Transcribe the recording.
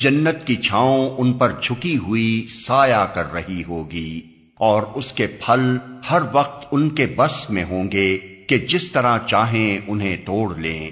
جنت کی چھاؤں ان پر جھکی ہوئی سایہ کر رہی ہوگی اور اس کے پھل ہر وقت ان کے بس میں ہوں گے کہ جس طرح چاہیں انہیں توڑ لیں۔